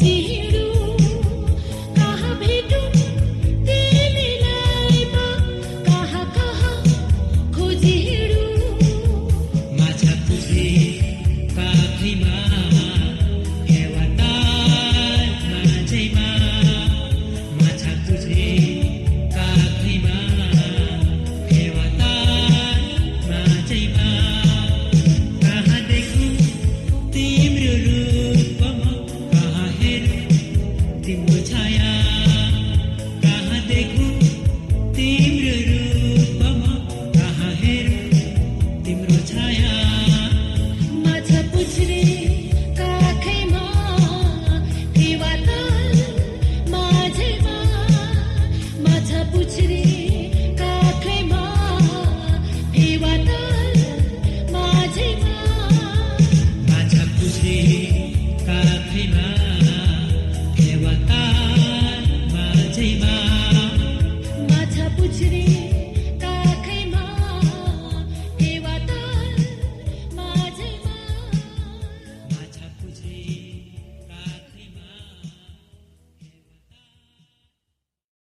see.